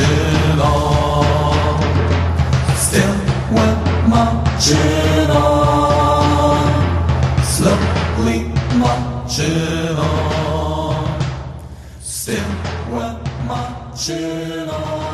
marching on. Still we're marching on. Slowly marching on. Still we're marching on.